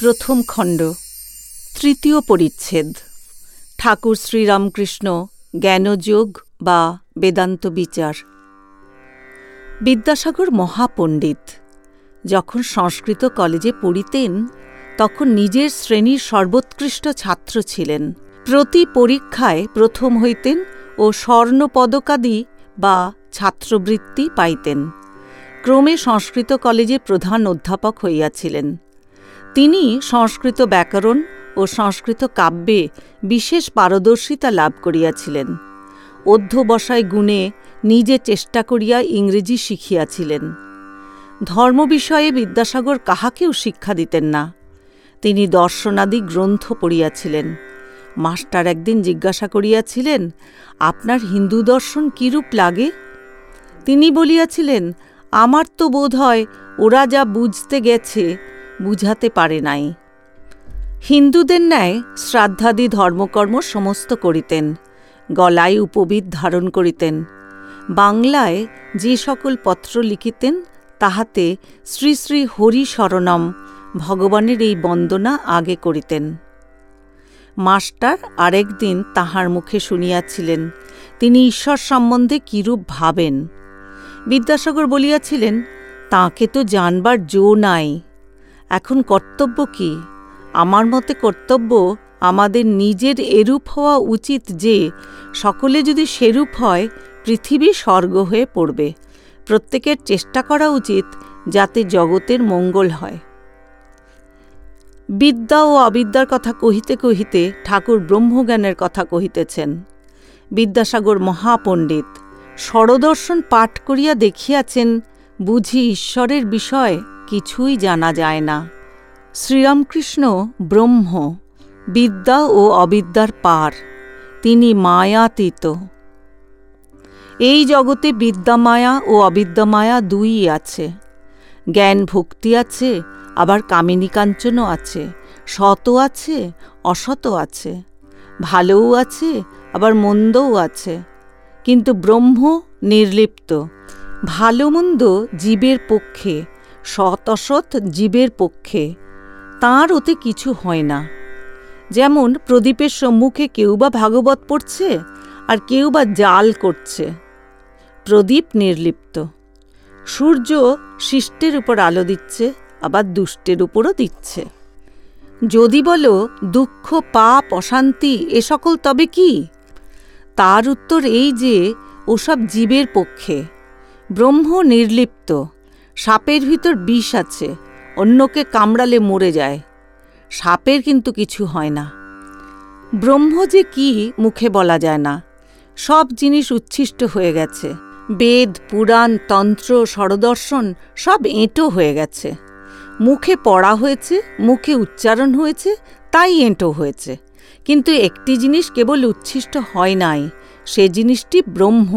প্রথম খণ্ড, তৃতীয় পরিচ্ছেদ, ঠাকুর শ্রীরামকৃষ্ণ জ্ঞানযোগ বা বেদান্ত বিচার। বিদ্যাসাগর মহাপণ্ডিত, যখন সংস্কৃত কলেজে পড়িতেন, তখন নিজের শ্রেণির সর্বোৎকৃষ্ট ছাত্র ছিলেন। প্রতি পরীক্ষায় প্রথম হইতেন ও স্বর্ণপদকাদি বা ছাত্রবৃত্তি পাইতেন। ক্রমে সংস্কৃত কলেজে প্রধান অধ্যাপক হইয়াছিলেন। তিনি সংস্কৃত ব্যাকরণ ও সংস্কৃত কাব্যে বিশেষ পারদর্শিতা লাভ করিয়াছিলেন। অধ্যবসায় গুণে নিজে চেষ্টা করিয়া ইংরেজি শিখিয়াছিলেন। ধর্ম বিষয়ে বিদ্যাসাগর কাহাকেও শিক্ষা দিতেন না। তিনি দর্শনাদি গ্রন্থ পড়িয়াছিলেন। মাস্টার একদিন জিজ্ঞাসা করিয়াছিলেন, আপনার হিন্দু দর্শন কিরূপ লাগে? তিনি বলিয়াছিলেন, আমার তো বোধ হয় ওরা যা বুঝতে গেছে বুঝাতে পারে নাই। হিন্দুদের ন্যায় শ্রাদ্ধাদি ধর্মকর্ম সমস্ত করিতেন, গলায় উপবিদ ধারণ করিতেন, বাংলায় যে সকল পত্র লিখিতেন, তাহাতে শ্রী শ্রী হরি শরণম ভগবানের এই বন্দনা আগে করিতেন। মাস্টার আরেক দিন তাহার মুখে শুনিয়াছিলেন, তিনি ঈশ্বর সম্বন্ধে কিরূপ ভাবেন? বিদ্যাসাগর বলিয়াছিলেন, তাকে তো জানবার জো নাই। এখন কর্তব্য কি? আমার মতে কর্তব্য আমাদের নিজের এরূপ হওয়া উচিত যে, সকলে যদি সেরূপ হয়, পৃথিবী স্বর্গ হয়ে পড়বে। প্রত্যেকের চেষ্টা করা উচিত যাতে জগতের মঙ্গল হয়। বিদ্যা ও অবিদ্যার কথা কহিতে কহিতে ঠাকুর ব্রহ্মজ্ঞানের কথা কহিতেছেন। বিদ্যাসাগর মহাপণ্ডিত, স্বরদর্শন পাঠ করিয়া দেখিয়াছেন, বুঝি ঈশ্বরের বিষয় কিছুই জানা যায় না। শ্রীরামকৃষ্ণ ব্রহ্ম, বিদ্যা ও অবিদ্যার পার, তিনি মায়াতীত। এই জগতে বিদ্যামায়া ও অবিদ্যামায়া দুই আছে। জ্ঞান ভক্তি আছে, আবার কামিনী কাঞ্চনও আছে। সতও আছে, অসতও আছে। ভালোও আছে, আবার মন্দও আছে। কিন্তু ব্রহ্ম নির্লিপ্ত। ভালো মন্দ জীবের পক্ষে সৎ জীবের পক্ষে। তাঁর ওতে কিছু হয় না। যেমন প্রদীপের সম্মুখে কেউ বা ভাগবত পড়ছে আর কেউ বা জাল করছে। প্রদীপ নির্লিপ্ত। সূর্য শিষ্টের উপর আলো দিচ্ছে, আবার দুষ্টের উপরও দিচ্ছে। যদি বলো, দুঃখ, পাপ, অশান্তি, এ সকল তবে কি? তার উত্তর এই যে, ওসব জীবের পক্ষে। ব্রহ্ম নির্লিপ্ত। সাপের ভিতর বিষ আছে, অন্যকে কামড়ালে মরে যায়। সাপের কিন্তু কিছু হয় না। ব্রহ্ম যে কি মুখে বলা যায় না। সব জিনিস উচ্ছিষ্ট হয়ে গেছে। বেদ, পুরাণ, তন্ত্র, স্বরদর্শন সব এঁটো হয়ে গেছে। মুখে পড়া হয়েছে, মুখে উচ্চারণ হয়েছে, তাই এঁটো হয়েছে। কিন্তু একটি জিনিস কেবল উচ্ছিষ্ট হয় নাই, সে জিনিসটি ব্রহ্ম।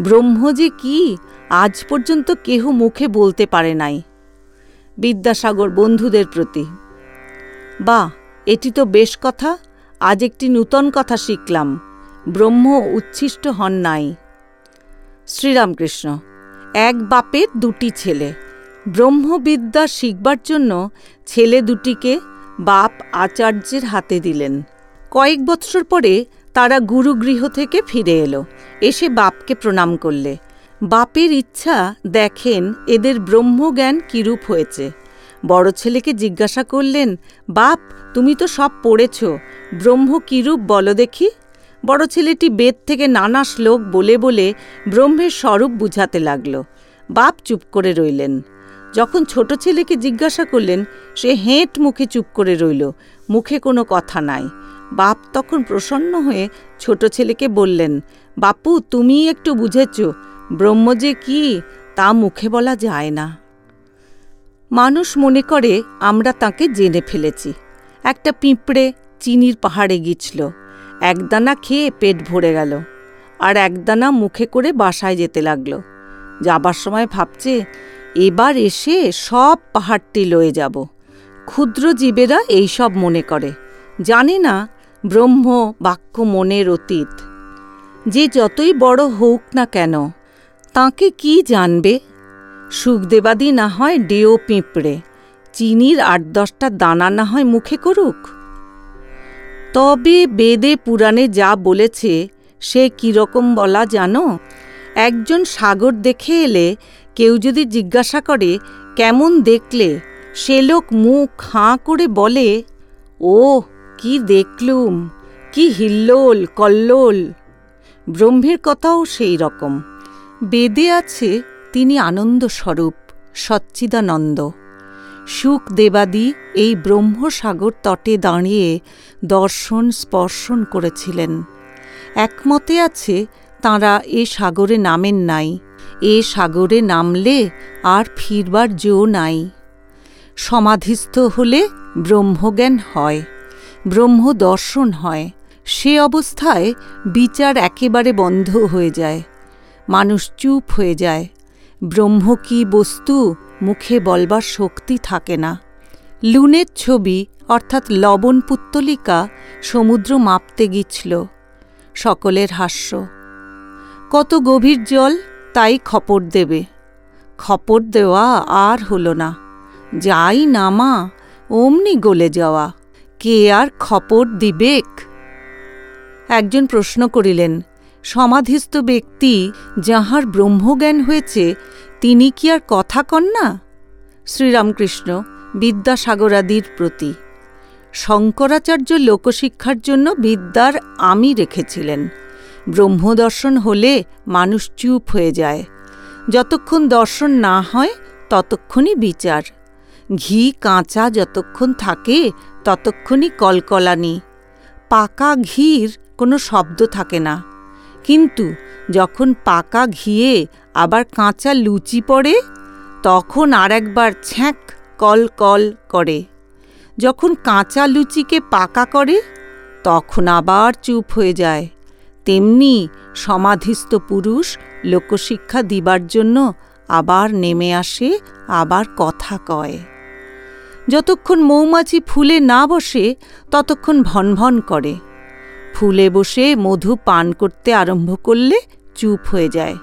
ব্রহ্ম যে কি, আজ পর্যন্ত কেহ মুখে বলতে পারে নাই। বিদ্যাসাগর বন্ধুদের প্রতি, বা, এটি তো বেশ কথা, আজ একটি নূতন কথা শিখলাম, ব্রহ্ম উচ্ছিষ্ট হন নাই। শ্রীরামকৃষ্ণ, এক বাপের দুটি ছেলে ব্রহ্মবিদ্যা শিখবার জন্য ছেলে দুটিকে বাপ আচার্যের হাতে দিলেন। কয়েক বৎসর পরে তারা গুরুগৃহ থেকে ফিরে এলো। এসে বাপকে প্রণাম করলে। বাপের ইচ্ছা দেখেন এদের ব্রহ্মজ্ঞান কিরূপ হয়েছে। বড় ছেলেকে জিজ্ঞাসা করলেন, বাপ, তুমি তো সব পড়েছ। ব্রহ্ম কিরূপ বলো দেখি? বড় ছেলেটি বেদ থেকে নানা শ্লোক বলে বলে ব্রহ্মের স্বরূপ বুঝাতে লাগল। বাপ চুপ করে রইলেন। যখন ছোট ছেলেকে জিজ্ঞাসা করলেন, সে হেঁট মুখে চুপ করে রইল। মুখে কোনো কথা নাই। বাপ তখন প্রসন্ন হয়ে ছোট ছেলেকে বললেন, বাপু তুমি একটু বুঝেছ, ব্রহ্ম যে কি, তা মুখে বলা যায় না। মানুষ মনে করে আমরা তাকে জেনে ফেলেছি। একটা পিঁপড়ে চিনির পাহাড়ে গিয়েছিল, একদানা খেয়ে পেট ভরে গেল, আর একদানা মুখে করে বাসায় যেতে লাগল। যাবার সময় ভাবছে, এবার এসে সব পাহাড়টি লয়ে যাব। ক্ষুদ্র জীবেরা এইসব মনে করে। জানে না ব্রহ্ম বাক্য মনের অতীত। যে যতই বড় হোক না কেন, তাকে কি জানবে? সুখদেবাদি না হয় ডেও পিঁপড়ে, চিনির আট দশটা দানা না হয় মুখে করুক? তবে বেদে পুরাণে যা বলেছে, সে কীরকম বলা জানো? একজন সাগর দেখে এলে কেউ যদি জিজ্ঞাসা করে, কেমন দেখলে? সে লোক মুখ হাঁ করে বলে ও কি দেখলুম, কি হিল্লোল, কল্লোল। ব্রহ্মের কথাও সেই রকম। বেদে আছে তিনি আনন্দ স্বরূপ সচ্চিদানন্দ। সুখ দেবাদি এই ব্রহ্মসাগর তটে দাঁড়িয়ে দর্শন স্পর্শন করেছিলেন। একমতে আছে তাঁরা এ সাগরে নামেন নাই, এ সাগরে নামলে আর ফিরবার জো নাই। সমাধিস্থ হলে ব্রহ্মজ্ঞান হয়। ব্রহ্ম দর্শন হয়। সে অবস্থায় বিচার একেবারে বন্ধ হয়ে যায়। মানুষ চুপ হয়ে যায়। ব্রহ্ম কি বস্তু? মুখে বলবার শক্তি থাকে না। লুনের ছবি, অর্থাৎ লবণ পুত্তলিকা, সমুদ্র মাপতে গিছল সকলের হাস্য। কত গভীর জল, তাই খপর দেবে। খপর দেওয়া আর হল না। যাই নামা, অমনি গলে যাওয়া। কে আর খপর দিবেক? একজন প্রশ্ন করিলেন, সমাধিস্থ ব্যক্তি যাহার ব্রহ্মজ্ঞান হয়েছে, তিনি কি আর কথা কন না? শ্রীরামকৃষ্ণ বিদ্যাসাগরাদির প্রতি। শঙ্করাচার্য লোকশিক্ষার জন্য বিদ্যার আমি রেখেছিলেন। ব্রহ্মদর্শন হলে মানুষ চুপ হয়ে যায়। যতক্ষণ দর্শন না হয়, ততক্ষণই বিচার। ঘি কাঁচা যতক্ষণ থাকে ততক্ষণই কলকলানি। পাকা ঘির কোনো শব্দ থাকে না। কিন্তু যখন পাকা ঘিয়ে আবার কাঁচা লুচি পড়ে, তখন আর একবার ছ্যাঁক, কল কল করে। যখন কাঁচা লুচিকে পাকা করে, তখন আবার চুপ হয়ে যায়। তেমনি সমাধিস্থ পুরুষ লোকশিক্ষা দিবার জন্য আবার নেমে আসে, আবার কথা কয়। যতক্ষণ মৌমাছি ফুলে না বসে, ততক্ষণ ভনভন করে। ফুলে বসে মধু পান করতে আরম্ভ করলে চুপ হয়ে যায়।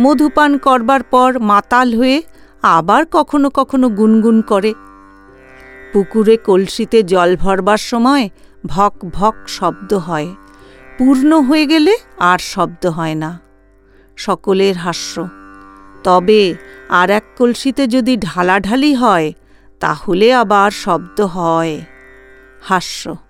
মধু পান করবার পর মাতাল হয়ে আবার কখনো কখনো গুনগুন করে। পুকুরে কলসিতে জল ভরবার সময় ভক ভক শব্দ হয়। পূর্ণ হয়ে গেলে আর শব্দ হয় না। সকলের হাস্য। তবে আর এক কলসিতে যদি ঢালাঢালি হয় তাহলে আবার শব্দ হয়। হাস্য।